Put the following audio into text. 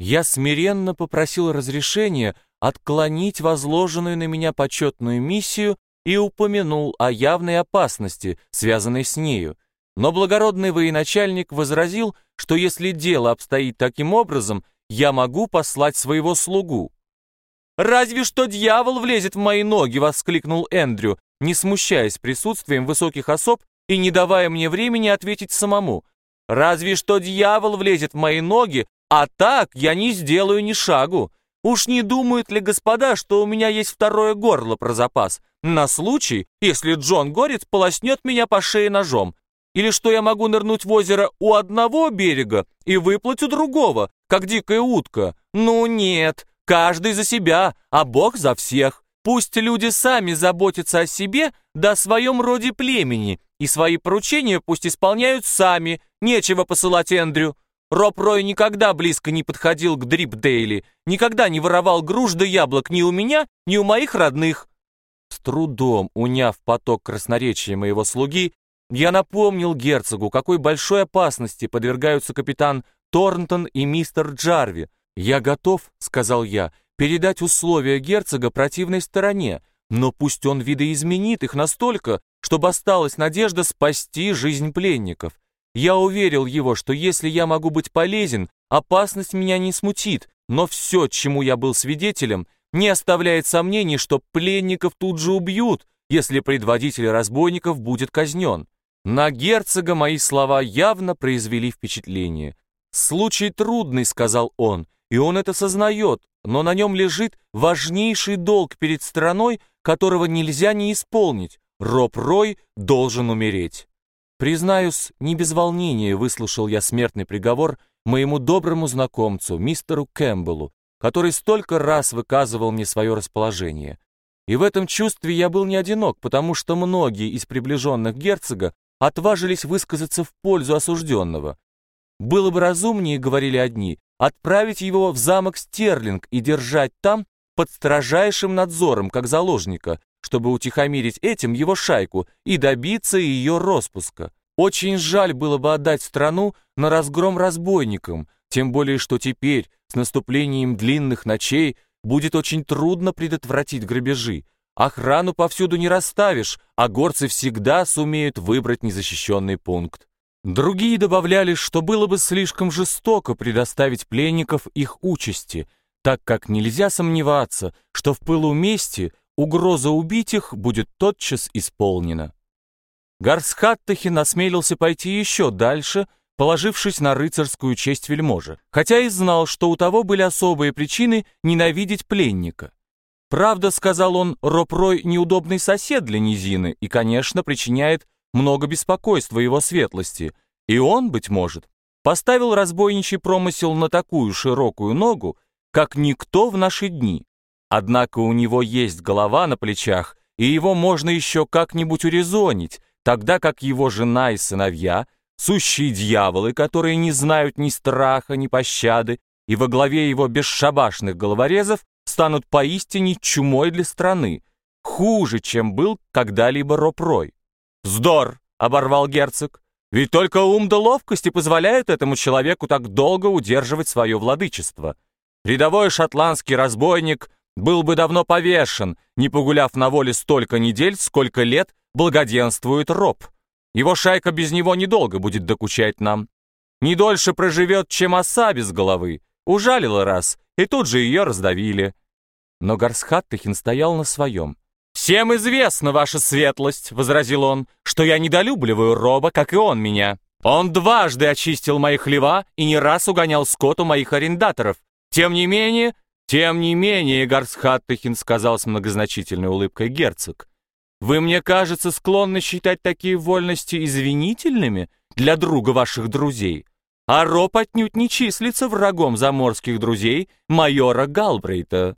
Я смиренно попросил разрешения отклонить возложенную на меня почетную миссию и упомянул о явной опасности, связанной с нею. Но благородный военачальник возразил, что если дело обстоит таким образом, я могу послать своего слугу. «Разве что дьявол влезет в мои ноги!» — воскликнул Эндрю, не смущаясь присутствием высоких особ и не давая мне времени ответить самому. «Разве что дьявол влезет в мои ноги, а так я не сделаю ни шагу. Уж не думают ли господа, что у меня есть второе горло про запас, на случай, если Джон Горец полоснет меня по шее ножом? Или что я могу нырнуть в озеро у одного берега и выплыть у другого, как дикая утка? Ну нет, каждый за себя, а Бог за всех. Пусть люди сами заботятся о себе да о своем роде племени, и свои поручения пусть исполняют сами, нечего посылать Эндрю. Роб Рой никогда близко не подходил к Дрипдейли, никогда не воровал груш да яблок ни у меня, ни у моих родных. С трудом уняв поток красноречия моего слуги, я напомнил герцогу, какой большой опасности подвергаются капитан Торнтон и мистер Джарви. «Я готов», — сказал я, — «передать условия герцога противной стороне, но пусть он видоизменит их настолько, чтобы осталась надежда спасти жизнь пленников. Я уверил его, что если я могу быть полезен, опасность меня не смутит, но все, чему я был свидетелем, не оставляет сомнений, что пленников тут же убьют, если предводитель разбойников будет казнен. На герцога мои слова явно произвели впечатление. «Случай трудный», — сказал он, — «и он это сознает, но на нем лежит важнейший долг перед страной, которого нельзя не исполнить. Роб Рой должен умереть». Признаюсь, не без волнения выслушал я смертный приговор моему доброму знакомцу, мистеру Кэмпбеллу, который столько раз выказывал мне свое расположение. И в этом чувстве я был не одинок, потому что многие из приближенных герцога отважились высказаться в пользу осужденного. Было бы разумнее, говорили одни, отправить его в замок Стерлинг и держать там под строжайшим надзором, как заложника, чтобы утихомирить этим его шайку и добиться ее распуска. Очень жаль было бы отдать страну на разгром разбойникам, тем более что теперь, с наступлением длинных ночей, будет очень трудно предотвратить грабежи. Охрану повсюду не расставишь, а горцы всегда сумеют выбрать незащищенный пункт. Другие добавляли, что было бы слишком жестоко предоставить пленников их участи, так как нельзя сомневаться, что в пылу мести угроза убить их будет тотчас исполнена. Гарсхаттахин осмелился пойти еще дальше, положившись на рыцарскую честь вельможи, хотя и знал, что у того были особые причины ненавидеть пленника. Правда, сказал он, Ропрой неудобный сосед для низины и, конечно, причиняет много беспокойства его светлости, и он, быть может, поставил разбойничий промысел на такую широкую ногу, как никто в наши дни. Однако у него есть голова на плечах, и его можно еще как-нибудь урезонить, тогда как его жена и сыновья — сущие дьяволы, которые не знают ни страха, ни пощады, и во главе его бесшабашных головорезов станут поистине чумой для страны, хуже, чем был когда-либо Ропрой. «Вздор!» — оборвал герцог. «Ведь только ум да ловкости позволяют этому человеку так долго удерживать свое владычество. Рядовой шотландский разбойник был бы давно повешен, не погуляв на воле столько недель, сколько лет благоденствует роб. Его шайка без него недолго будет докучать нам. Не дольше проживет, чем оса без головы. Ужалила раз, и тут же ее раздавили. Но Гарсхаттахин стоял на своем. «Всем известно, ваша светлость», — возразил он, «что я недолюбливаю Роба, как и он меня. Он дважды очистил мои хлева и не раз угонял скот у моих арендаторов. Тем не менее, «Тем не менее, Гарсхаттахин сказал с многозначительной улыбкой герцог, «вы, мне кажется, склонны считать такие вольности извинительными для друга ваших друзей, а Роб отнюдь не числится врагом заморских друзей майора Галбрейта».